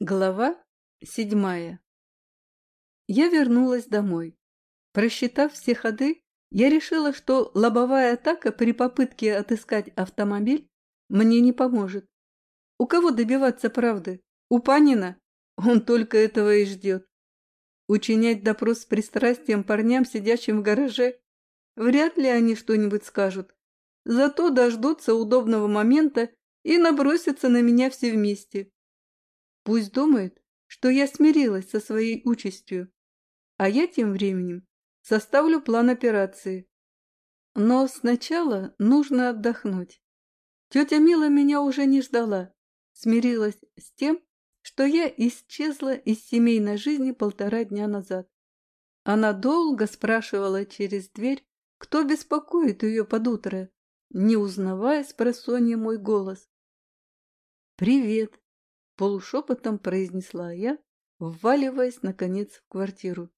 Глава седьмая Я вернулась домой. Просчитав все ходы, я решила, что лобовая атака при попытке отыскать автомобиль мне не поможет. У кого добиваться правды? У Панина? Он только этого и ждет. Учинять допрос с пристрастием парням, сидящим в гараже? Вряд ли они что-нибудь скажут. Зато дождутся удобного момента и набросятся на меня все вместе. Пусть думает, что я смирилась со своей участью, а я тем временем составлю план операции. Но сначала нужно отдохнуть. Тетя Мила меня уже не ждала, смирилась с тем, что я исчезла из семейной жизни полтора дня назад. Она долго спрашивала через дверь, кто беспокоит ее под утро, не узнавая с просонья мой голос. «Привет!» Полушепотом произнесла я, вваливаясь, наконец, в квартиру.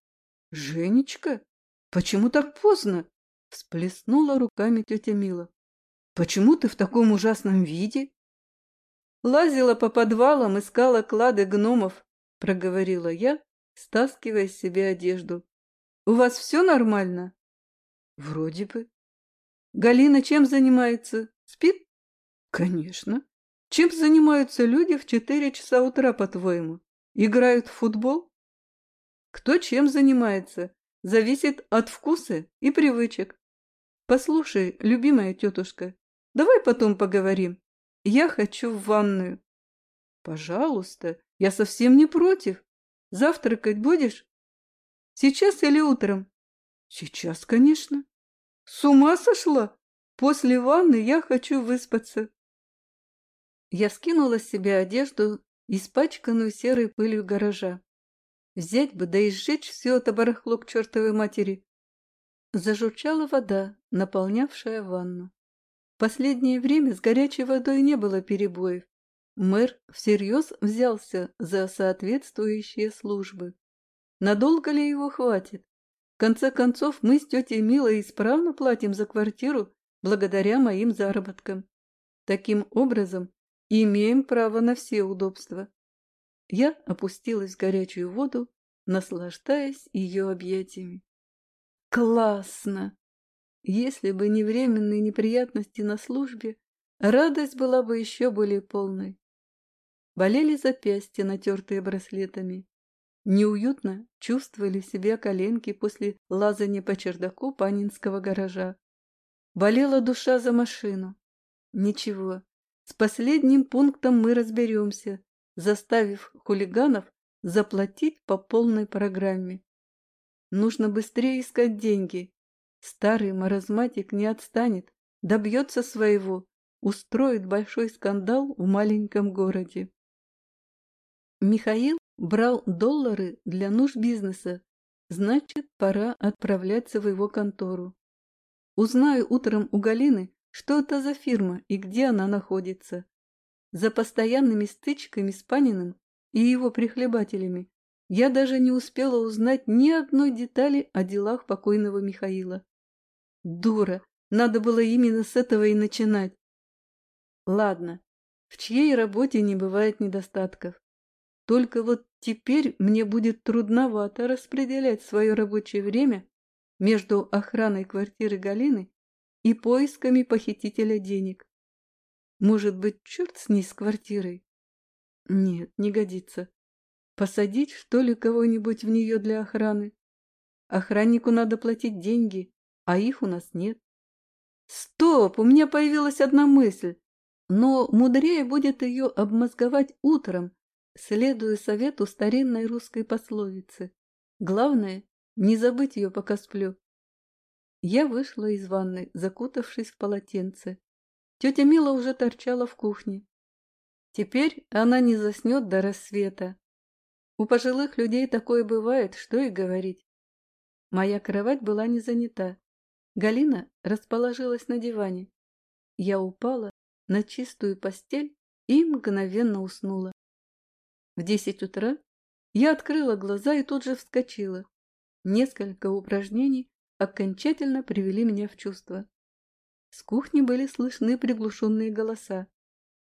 «Женечка, почему так поздно?» Всплеснула руками тетя Мила. «Почему ты в таком ужасном виде?» «Лазила по подвалам, искала клады гномов», — проговорила я, стаскивая с себя одежду. «У вас все нормально?» «Вроде бы». «Галина чем занимается? Спит?» «Конечно. Чем занимаются люди в четыре часа утра, по-твоему? Играют в футбол? Кто чем занимается, зависит от вкуса и привычек. Послушай, любимая тетушка, давай потом поговорим. Я хочу в ванную. Пожалуйста, я совсем не против. Завтракать будешь? Сейчас или утром? Сейчас, конечно. С ума сошла? После ванны я хочу выспаться. Я скинула с себя одежду, испачканную серой пылью гаража. Взять бы, да и сжечь все это барахло к чертовой матери. Зажурчала вода, наполнявшая ванну. Последнее время с горячей водой не было перебоев. Мэр всерьез взялся за соответствующие службы. Надолго ли его хватит? В конце концов, мы с тетей Милой исправно платим за квартиру благодаря моим заработкам. Таким образом, Имеем право на все удобства. Я опустилась в горячую воду, наслаждаясь ее объятиями. Классно! Если бы не временные неприятности на службе, радость была бы еще более полной. Болели запястья, натертые браслетами. Неуютно чувствовали себя коленки после лазания по чердаку панинского гаража. Болела душа за машину. Ничего, с последним пунктом мы разберемся, заставив хулиганов заплатить по полной программе. Нужно быстрее искать деньги. Старый маразматик не отстанет, добьется своего, устроит большой скандал в маленьком городе. Михаил брал доллары для нужд бизнеса, значит, пора отправляться в его контору. Узнаю утром у Галины, что это за фирма и где она находится? За постоянными стычками с Паниным и его прихлебателями я даже не успела узнать ни одной детали о делах покойного Михаила. Дура! Надо было именно с этого и начинать. Ладно, в чьей работе не бывает недостатков. Только вот теперь мне будет трудновато распределять свое рабочее время между охраной квартиры Галины и поисками похитителя денег. Может быть, черт с ней с квартирой? Нет, не годится. Посадить, что ли, кого-нибудь в нее для охраны? Охраннику надо платить деньги, а их у нас нет. Стоп, у меня появилась одна мысль, но мудрее будет ее обмозговать утром, следуя совету старинной русской пословицы. Главное, не забыть ее, пока сплю. Я вышла из ванны, закутавшись в полотенце. Тетя Мила уже торчала в кухне. Теперь она не заснет до рассвета. У пожилых людей такое бывает, что и говорить. Моя кровать была не занята. Галина расположилась на диване. Я упала на чистую постель и мгновенно уснула. В десять утра я открыла глаза и тут же вскочила. Несколько упражнений окончательно привели меня в чувство. С кухни были слышны приглушенные голоса.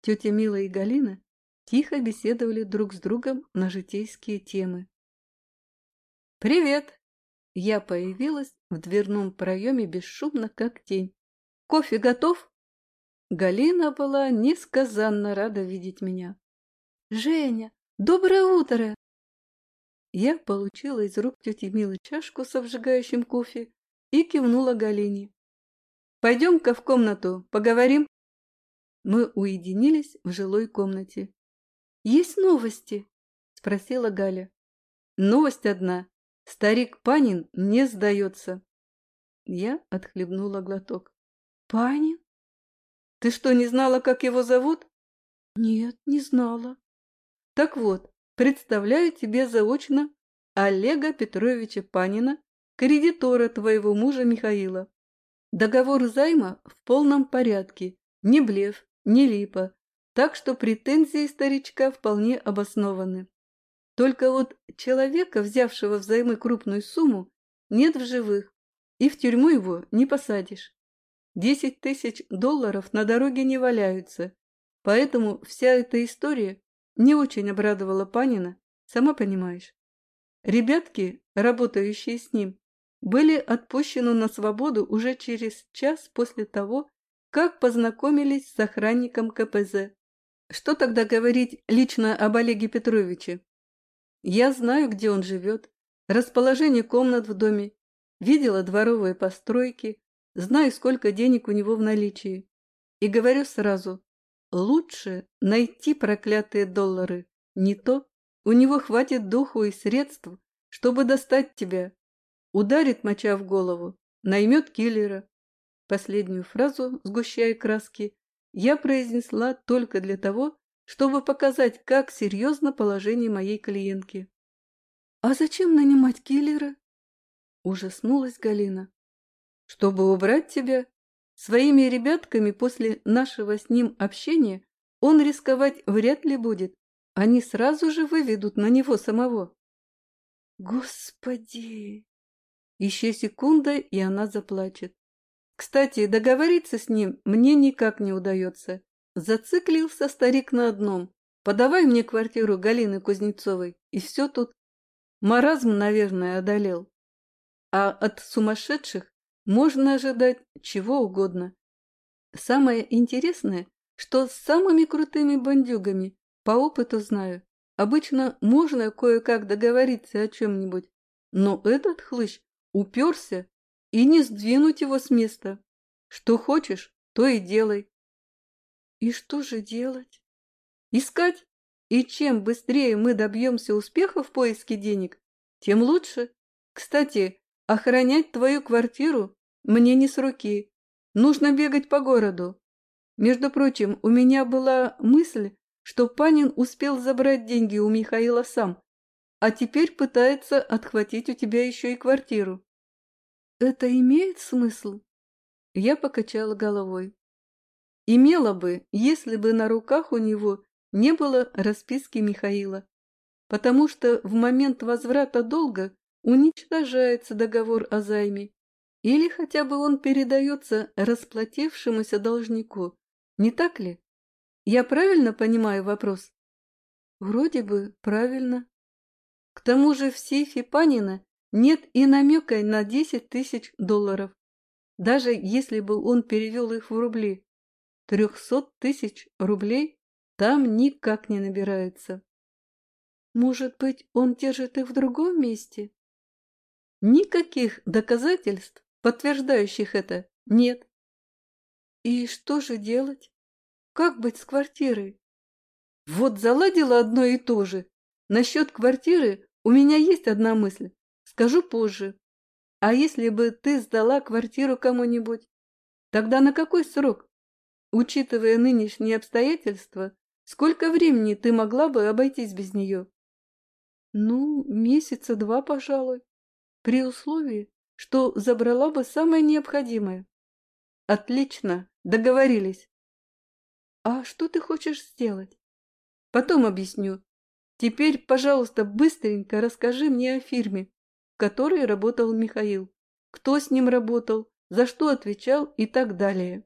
Тетя Мила и Галина тихо беседовали друг с другом на житейские темы. «Привет!» Я появилась в дверном проеме бесшумно, как тень. «Кофе готов?» Галина была несказанно рада видеть меня. «Женя, доброе утро!» Я получила из рук тети Милы чашку с обжигающим кофе и кивнула Галине. «Пойдем-ка в комнату, поговорим». Мы уединились в жилой комнате. «Есть новости?» – спросила Галя. «Новость одна. Старик Панин не сдается». Я отхлебнула глоток. «Панин? Ты что, не знала, как его зовут?» «Нет, не знала». «Так вот, представляю тебе заочно Олега Петровича Панина, кредитора твоего мужа Михаила. Договор займа в полном порядке, не блеф, не липа, так что претензии старичка вполне обоснованы. Только вот человека, взявшего взаймы крупную сумму, нет в живых, и в тюрьму его не посадишь. Десять тысяч долларов на дороге не валяются, поэтому вся эта история не очень обрадовала Панина, сама понимаешь. Ребятки, работающие с ним, были отпущены на свободу уже через час после того, как познакомились с охранником КПЗ. Что тогда говорить лично об Олеге Петровиче? Я знаю, где он живет, расположение комнат в доме, видела дворовые постройки, знаю, сколько денег у него в наличии. И говорю сразу, лучше найти проклятые доллары. Не то у него хватит духу и средств, чтобы достать тебя. Ударит моча в голову, наймет киллера. Последнюю фразу, сгущая краски, я произнесла только для того, чтобы показать, как серьезно положение моей клиентки. «А зачем нанимать киллера?» Ужаснулась Галина. «Чтобы убрать тебя. Своими ребятками после нашего с ним общения он рисковать вряд ли будет. Они сразу же выведут на него самого». «Господи!» Еще секунда, и она заплачет. Кстати, договориться с ним мне никак не удается. Зациклился старик на одном. Подавай мне квартиру Галины Кузнецовой, и все тут. Маразм, наверное, одолел. А от сумасшедших можно ожидать чего угодно. Самое интересное, что с самыми крутыми бандюгами, по опыту знаю, обычно можно кое-как договориться о чем-нибудь, но этот хлыщ уперся и не сдвинуть его с места. Что хочешь, то и делай. И что же делать? Искать. И чем быстрее мы добьемся успеха в поиске денег, тем лучше. Кстати, охранять твою квартиру мне не с руки. Нужно бегать по городу. Между прочим, у меня была мысль, что Панин успел забрать деньги у Михаила сам, а теперь пытается отхватить у тебя еще и квартиру. Это имеет смысл? Я покачала головой. Имело бы, если бы на руках у него не было расписки Михаила, потому что в момент возврата долга уничтожается договор о займе, или хотя бы он передается расплатившемуся должнику, не так ли? Я правильно понимаю вопрос? Вроде бы правильно. К тому же в сейфе Панина нет и намека на 10 тысяч долларов. Даже если бы он перевел их в рубли, 300 тысяч рублей там никак не набирается. Может быть, он держит их в другом месте? Никаких доказательств, подтверждающих это, нет. И что же делать? Как быть с квартирой? Вот заладила одно и то же. Насчет квартиры у меня есть одна мысль. Скажу позже. А если бы ты сдала квартиру кому-нибудь? Тогда на какой срок? Учитывая нынешние обстоятельства, сколько времени ты могла бы обойтись без нее? Ну, месяца два, пожалуй. При условии, что забрала бы самое необходимое. Отлично, договорились. А что ты хочешь сделать? Потом объясню. Теперь, пожалуйста, быстренько расскажи мне о фирме которой работал Михаил, кто с ним работал, за что отвечал и так далее.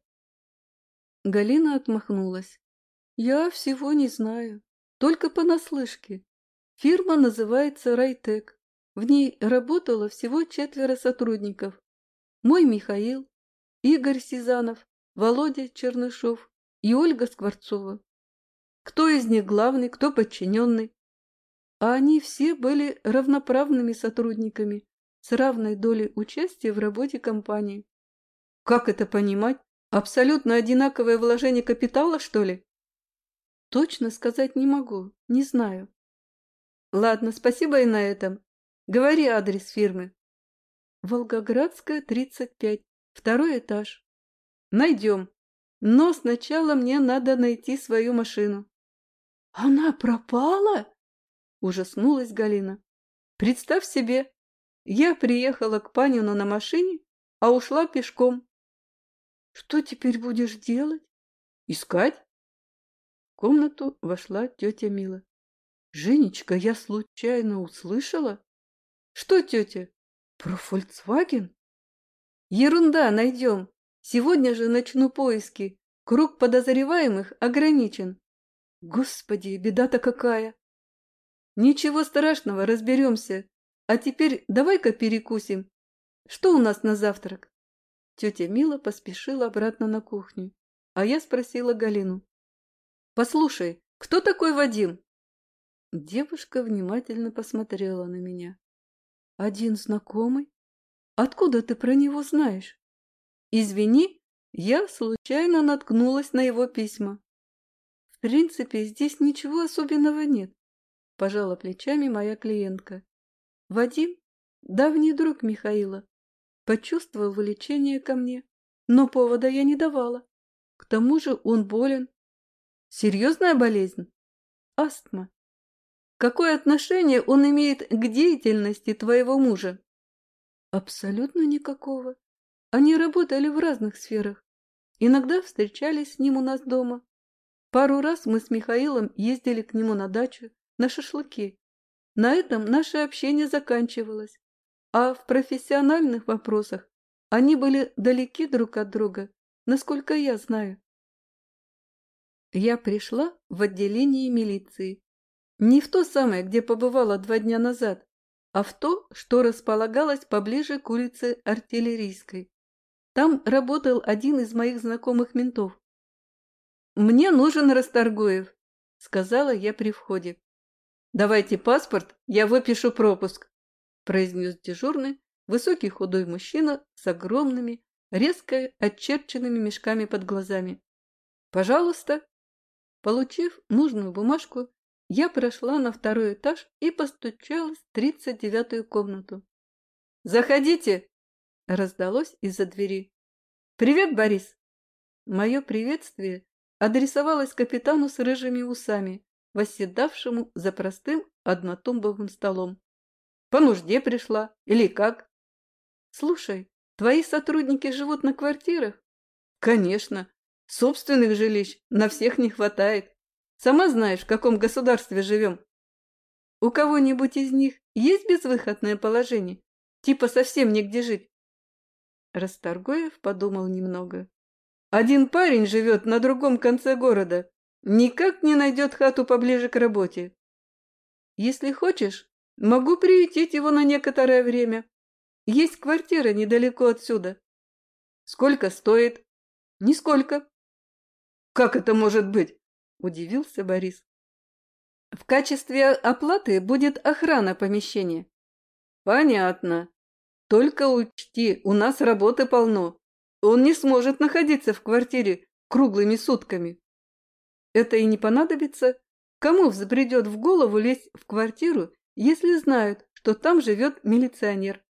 Галина отмахнулась. «Я всего не знаю. Только понаслышке. Фирма называется «Райтек». В ней работало всего четверо сотрудников. Мой Михаил, Игорь Сизанов, Володя Чернышов и Ольга Скворцова. Кто из них главный, кто подчиненный? А они все были равноправными сотрудниками с равной долей участия в работе компании. Как это понимать? Абсолютно одинаковое вложение капитала, что ли? Точно сказать не могу, не знаю. Ладно, спасибо и на этом. Говори адрес фирмы. Волгоградская, 35, второй этаж. Найдем. Но сначала мне надо найти свою машину. Она пропала? Ужаснулась Галина. Представь себе, я приехала к Панину на машине, а ушла пешком. Что теперь будешь делать? Искать? В комнату вошла тетя Мила. Женечка, я случайно услышала. Что, тетя? Про Фольксваген? Ерунда, найдем. Сегодня же начну поиски. Круг подозреваемых ограничен. Господи, беда-то какая! Ничего страшного, разберемся. А теперь давай-ка перекусим. Что у нас на завтрак? Тетя Мила поспешила обратно на кухню, а я спросила Галину. «Послушай, кто такой Вадим?» Девушка внимательно посмотрела на меня. «Один знакомый? Откуда ты про него знаешь?» «Извини, я случайно наткнулась на его письма». «В принципе, здесь ничего особенного нет», – пожала плечами моя клиентка. «Вадим – давний друг Михаила, почувствовал влечение ко мне, но повода я не давала. К тому же он болен. Серьезная болезнь? Астма. Какое отношение он имеет к деятельности твоего мужа? Абсолютно никакого. Они работали в разных сферах. Иногда встречались с ним у нас дома. Пару раз мы с Михаилом ездили к нему на дачу, на шашлыки. На этом наше общение заканчивалось а в профессиональных вопросах они были далеки друг от друга, насколько я знаю. Я пришла в отделение милиции. Не в то самое, где побывала два дня назад, а в то, что располагалось поближе к улице Артиллерийской. Там работал один из моих знакомых ментов. «Мне нужен Расторгуев», — сказала я при входе. «Давайте паспорт, я выпишу пропуск», произнес дежурный, высокий худой мужчина с огромными, резко очерченными мешками под глазами. «Пожалуйста!» Получив нужную бумажку, я прошла на второй этаж и постучалась в тридцать девятую комнату. «Заходите!» – раздалось из-за двери. «Привет, Борис!» Мое приветствие адресовалось капитану с рыжими усами, восседавшему за простым однотумбовым столом. По нужде пришла? Или как? Слушай, твои сотрудники живут на квартирах? Конечно. Собственных жилищ на всех не хватает. Сама знаешь, в каком государстве живем. У кого-нибудь из них есть безвыходное положение? Типа совсем негде жить? Расторгуев подумал немного. Один парень живет на другом конце города. Никак не найдет хату поближе к работе. Если хочешь, Могу приютить его на некоторое время. Есть квартира недалеко отсюда. Сколько стоит? Нисколько. Как это может быть? Удивился Борис. В качестве оплаты будет охрана помещения. Понятно. Только учти, у нас работы полно. Он не сможет находиться в квартире круглыми сутками. Это и не понадобится. Кому взбредет в голову лезть в квартиру если знают, что там живет милиционер.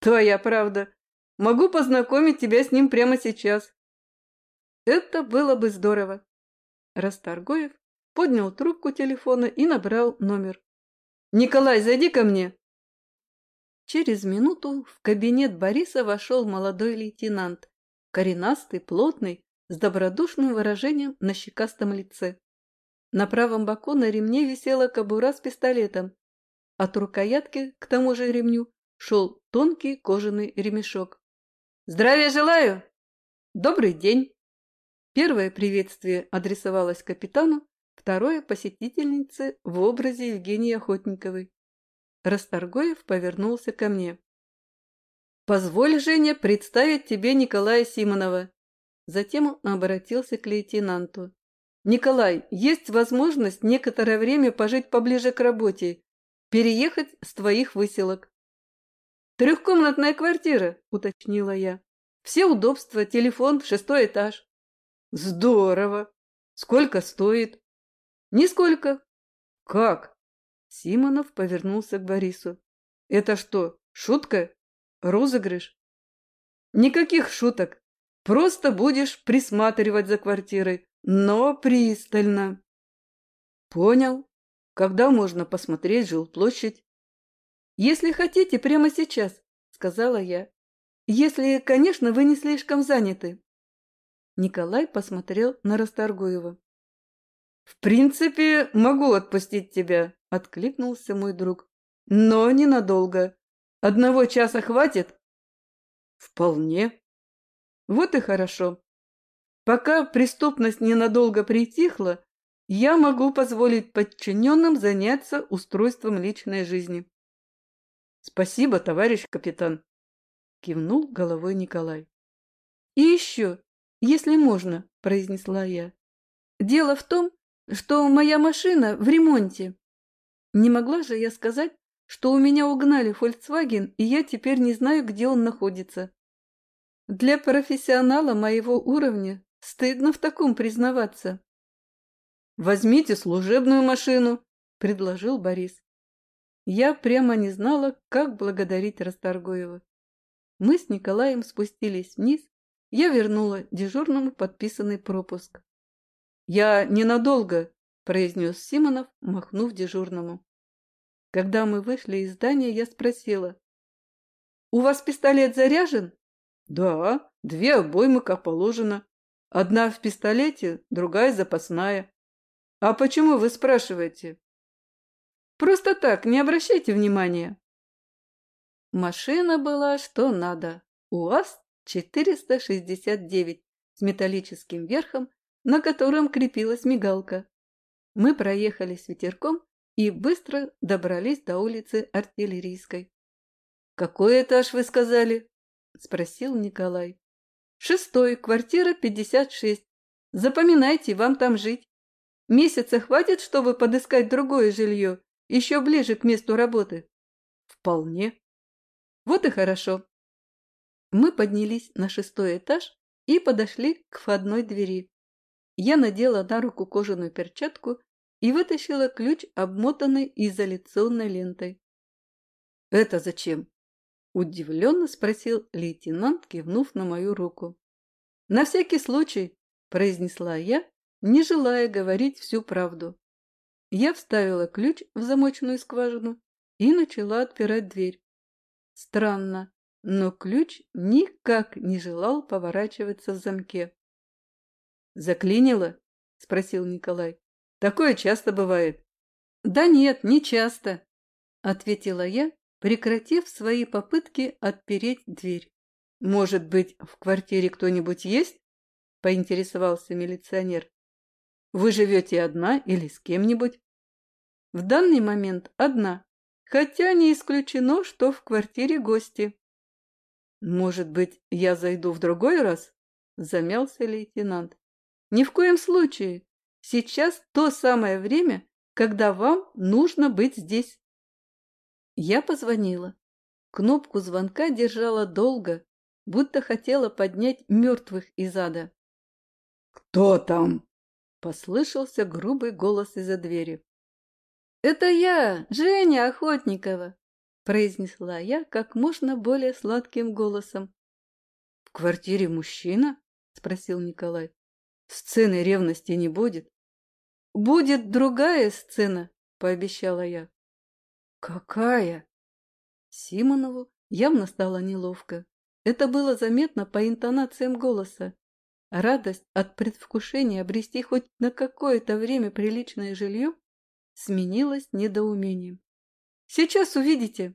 Твоя правда. Могу познакомить тебя с ним прямо сейчас. Это было бы здорово. Расторгуев поднял трубку телефона и набрал номер. «Николай, зайди ко мне!» Через минуту в кабинет Бориса вошел молодой лейтенант, коренастый, плотный, с добродушным выражением на щекастом лице. На правом боку на ремне висела кобура с пистолетом, от рукоятки к тому же ремню шел тонкий кожаный ремешок. «Здравия желаю! Добрый день!» Первое приветствие адресовалось капитану, второе – посетительницы в образе Евгении Охотниковой. Расторгоев повернулся ко мне. «Позволь, Женя, представить тебе Николая Симонова». Затем он обратился к лейтенанту. «Николай, есть возможность некоторое время пожить поближе к работе, переехать с твоих выселок». «Трехкомнатная квартира», — уточнила я. «Все удобства, телефон, шестой этаж». «Здорово! Сколько стоит?» «Нисколько». «Как?» Симонов повернулся к Борису. «Это что, шутка?» Розыгрыш? Никаких шуток. Просто будешь присматривать за квартирой, но пристально. Понял. Когда можно посмотреть жилплощадь? Если хотите, прямо сейчас, сказала я. Если, конечно, вы не слишком заняты. Николай посмотрел на Расторгуева. «В принципе, могу отпустить тебя», — откликнулся мой друг. «Но ненадолго. Одного часа хватит? Вполне. Вот и хорошо. Пока преступность ненадолго притихла, я могу позволить подчиненным заняться устройством личной жизни. Спасибо, товарищ капитан, кивнул головой Николай. И еще, если можно, произнесла я. Дело в том, что моя машина в ремонте. Не могла же я сказать, что у меня угнали Volkswagen, и я теперь не знаю, где он находится. Для профессионала моего уровня стыдно в таком признаваться. «Возьмите служебную машину», — предложил Борис. Я прямо не знала, как благодарить Расторгуева. Мы с Николаем спустились вниз, я вернула дежурному подписанный пропуск. «Я ненадолго», — произнес Симонов, махнув дежурному. Когда мы вышли из здания, я спросила. «У вас пистолет заряжен?» «Да, две обоймы, как положено. Одна в пистолете, другая запасная. А почему вы спрашиваете?» «Просто так, не обращайте внимания». Машина была что надо. УАЗ-469 с металлическим верхом, на котором крепилась мигалка. Мы проехали с ветерком и быстро добрались до улицы Артиллерийской. «Какой этаж вы сказали?» – спросил Николай. «Шестой, квартира 56. Запоминайте, вам там жить. Месяца хватит, чтобы подыскать другое жилье, еще ближе к месту работы?» «Вполне». «Вот и хорошо». Мы поднялись на шестой этаж и подошли к входной двери. Я надела на руку кожаную перчатку и вытащила ключ, обмотанный изоляционной лентой. «Это зачем?» – удивленно спросил лейтенант, кивнув на мою руку. «На всякий случай», – произнесла я, не желая говорить всю правду. Я вставила ключ в замочную скважину и начала отпирать дверь. Странно, но ключ никак не желал поворачиваться в замке. «Заклинило?» – спросил Николай. Такое часто бывает. Да нет, не часто, ответила я, прекратив свои попытки отпереть дверь. Может быть, в квартире кто-нибудь есть? Поинтересовался милиционер. Вы живете одна или с кем-нибудь? В данный момент одна, хотя не исключено, что в квартире гости. Может быть, я зайду в другой раз? Замялся лейтенант. Ни в коем случае. Сейчас то самое время, когда вам нужно быть здесь. Я позвонила. Кнопку звонка держала долго, будто хотела поднять мертвых из ада. «Кто там?» – послышался грубый голос из-за двери. «Это я, Женя Охотникова!» – произнесла я как можно более сладким голосом. «В квартире мужчина?» – спросил Николай. «Сцены ревности не будет?» «Будет другая сцена», — пообещала я. «Какая?» Симонову явно стало неловко. Это было заметно по интонациям голоса. Радость от предвкушения обрести хоть на какое-то время приличное жилье сменилась недоумением. «Сейчас увидите!»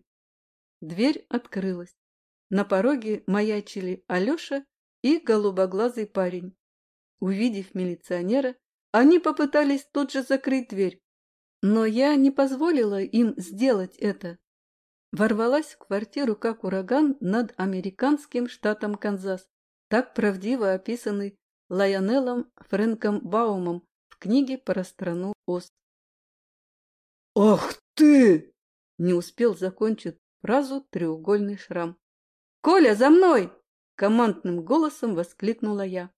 Дверь открылась. На пороге маячили Алеша и голубоглазый парень. Увидев милиционера, Они попытались тут же закрыть дверь, но я не позволила им сделать это. Ворвалась в квартиру как ураган над американским штатом Канзас, так правдиво описанный Лайонеллом Фрэнком Баумом в книге про страну Оз. «Ах ты!» — не успел закончить фразу треугольный шрам. «Коля, за мной!» — командным голосом воскликнула я.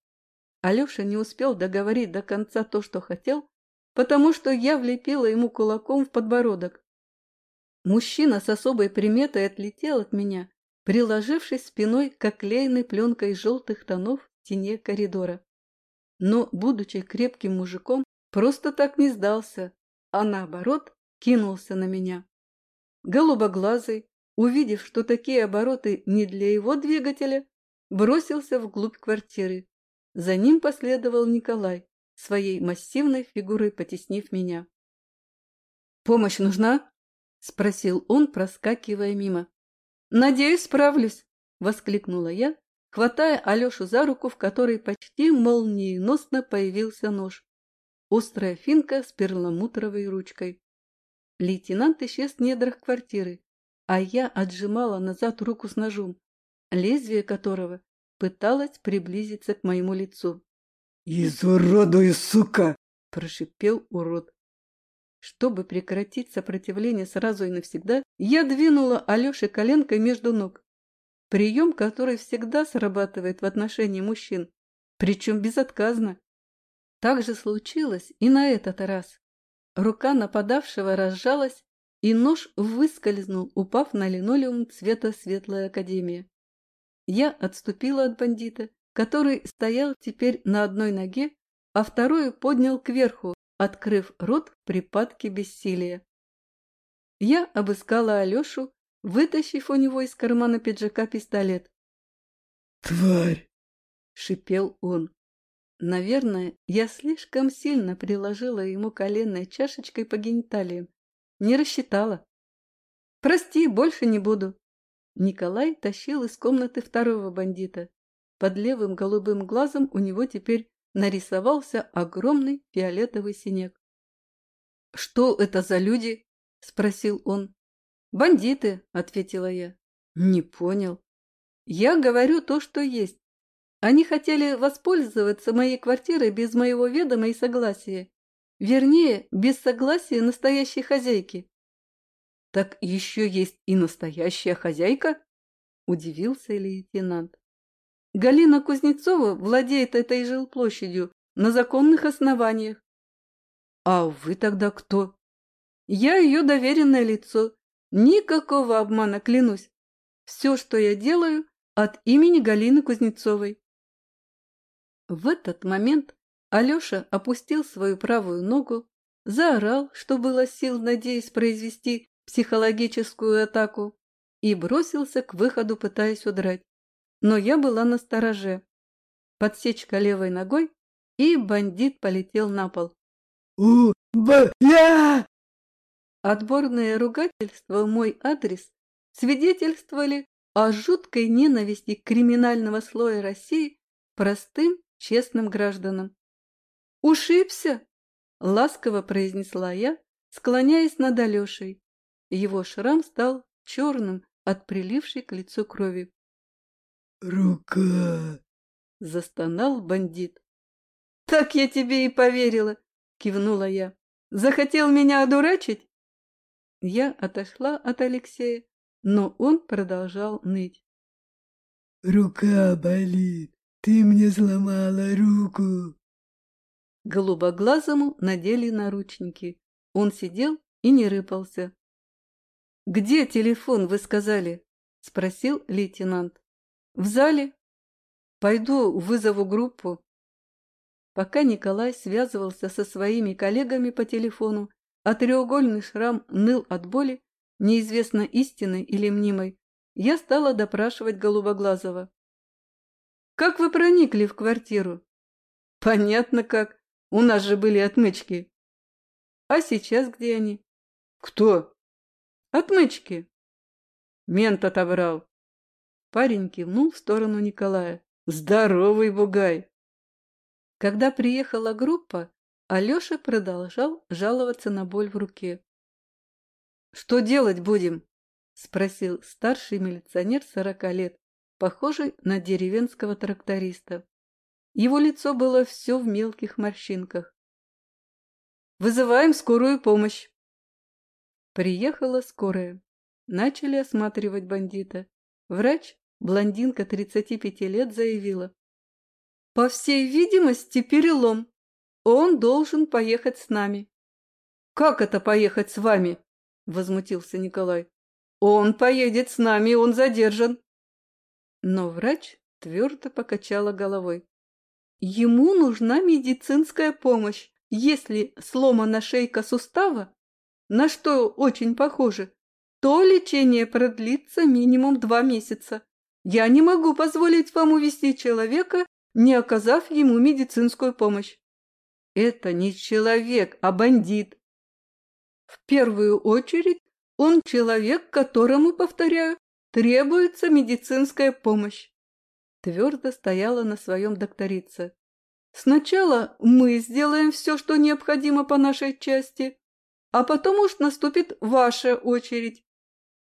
Алеша не успел договорить до конца то, что хотел, потому что я влепила ему кулаком в подбородок. Мужчина с особой приметой отлетел от меня, приложившись спиной к оклеенной пленкой желтых тонов в стене коридора. Но, будучи крепким мужиком, просто так не сдался, а наоборот кинулся на меня. Голубоглазый, увидев, что такие обороты не для его двигателя, бросился вглубь квартиры. За ним последовал Николай, своей массивной фигурой потеснив меня. «Помощь нужна?» – спросил он, проскакивая мимо. «Надеюсь, справлюсь!» – воскликнула я, хватая Алешу за руку, в которой почти молниеносно появился нож. Острая финка с перламутровой ручкой. Лейтенант исчез в недрах квартиры, а я отжимала назад руку с ножом, лезвие которого пыталась приблизиться к моему лицу. «Изуродую, сука!» – прошипел урод. Чтобы прекратить сопротивление сразу и навсегда, я двинула Алёше коленкой между ног. Прием, который всегда срабатывает в отношении мужчин, причем безотказно. Так же случилось и на этот раз. Рука нападавшего разжалась, и нож выскользнул, упав на линолеум цвета Светлая Академия. Я отступила от бандита, который стоял теперь на одной ноге, а вторую поднял кверху, открыв рот в припадке бессилия. Я обыскала Алешу, вытащив у него из кармана пиджака пистолет. «Тварь!» — шипел он. Наверное, я слишком сильно приложила ему коленной чашечкой по гениталиям. Не рассчитала. «Прости, больше не буду», Николай тащил из комнаты второго бандита. Под левым голубым глазом у него теперь нарисовался огромный фиолетовый синяк. «Что это за люди?» – спросил он. «Бандиты», – ответила я. «Не понял. Я говорю то, что есть. Они хотели воспользоваться моей квартирой без моего ведома и согласия. Вернее, без согласия настоящей хозяйки. «Так еще есть и настоящая хозяйка?» – удивился лейтенант. «Галина Кузнецова владеет этой жилплощадью на законных основаниях». «А вы тогда кто?» «Я ее доверенное лицо. Никакого обмана, клянусь. Все, что я делаю, от имени Галины Кузнецовой». В этот момент Алеша опустил свою правую ногу, заорал, что было сил, надеясь произвести психологическую атаку и бросился к выходу, пытаясь удрать. Но я была на стороже. Подсечка левой ногой, и бандит полетел на пол. у б я Отборные ругательства в мой адрес свидетельствовали о жуткой ненависти криминального слоя России простым, честным гражданам. «Ушибся!» — ласково произнесла я, склоняясь над Алешей. Его шрам стал черным от прилившей к лицу крови. «Рука!» — застонал бандит. «Так я тебе и поверила!» — кивнула я. «Захотел меня одурачить?» Я отошла от Алексея, но он продолжал ныть. «Рука болит! Ты мне сломала руку!» Голубоглазому надели наручники. Он сидел и не рыпался. «Где телефон, вы сказали?» – спросил лейтенант. «В зале. Пойду вызову группу». Пока Николай связывался со своими коллегами по телефону, а треугольный шрам ныл от боли, неизвестно истинной или мнимой, я стала допрашивать Голубоглазого. «Как вы проникли в квартиру?» «Понятно как. У нас же были отмычки». «А сейчас где они?» «Кто?» Отмычки. Мент отобрал. Парень кивнул в сторону Николая. Здоровый бугай. Когда приехала группа, Алеша продолжал жаловаться на боль в руке. «Что делать будем?» – спросил старший милиционер сорока лет, похожий на деревенского тракториста. Его лицо было все в мелких морщинках. «Вызываем скорую помощь!» Приехала скорая. Начали осматривать бандита. Врач, блондинка 35 лет, заявила. «По всей видимости, перелом. Он должен поехать с нами». «Как это поехать с вами?» – возмутился Николай. «Он поедет с нами, он задержан». Но врач твердо покачала головой. Ему нужна медицинская помощь. Если сломана шейка сустава, на что очень похоже, то лечение продлится минимум два месяца. Я не могу позволить вам увести человека, не оказав ему медицинскую помощь. Это не человек, а бандит. В первую очередь он человек, которому, повторяю, требуется медицинская помощь. Твердо стояла на своем докторица. Сначала мы сделаем все, что необходимо по нашей части, а потом уж наступит ваша очередь.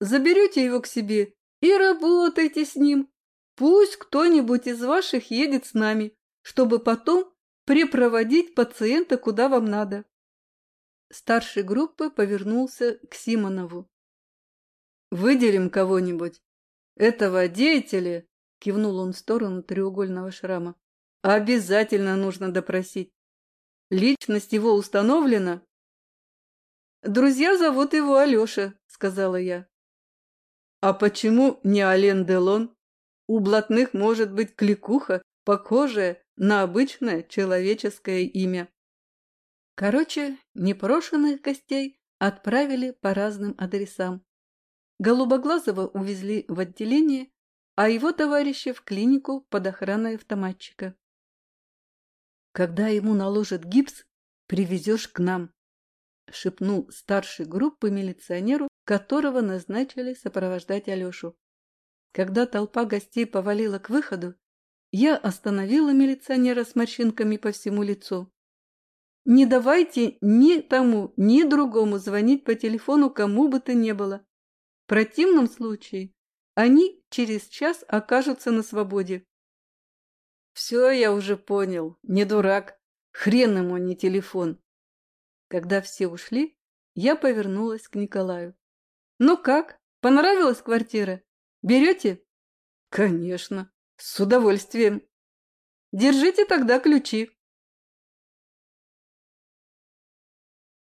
Заберете его к себе и работайте с ним. Пусть кто-нибудь из ваших едет с нами, чтобы потом припроводить пациента куда вам надо. Старший группы повернулся к Симонову. «Выделим кого-нибудь. Этого деятеля, — кивнул он в сторону треугольного шрама, — обязательно нужно допросить. Личность его установлена?» «Друзья зовут его Алеша», — сказала я. А почему не Ален Делон? У блатных может быть кликуха, похожая на обычное человеческое имя. Короче, непрошенных гостей отправили по разным адресам. Голубоглазого увезли в отделение, а его товарища в клинику под охраной автоматчика. «Когда ему наложат гипс, привезешь к нам», — шепнул старший группы милиционеру которого назначили сопровождать Алешу. Когда толпа гостей повалила к выходу, я остановила милиционера с морщинками по всему лицу. «Не давайте ни тому, ни другому звонить по телефону кому бы то ни было. В противном случае они через час окажутся на свободе». «Все я уже понял, не дурак, хрен ему не телефон». Когда все ушли, я повернулась к Николаю. Ну как, понравилась квартира? Берете? Конечно, с удовольствием. Держите тогда ключи.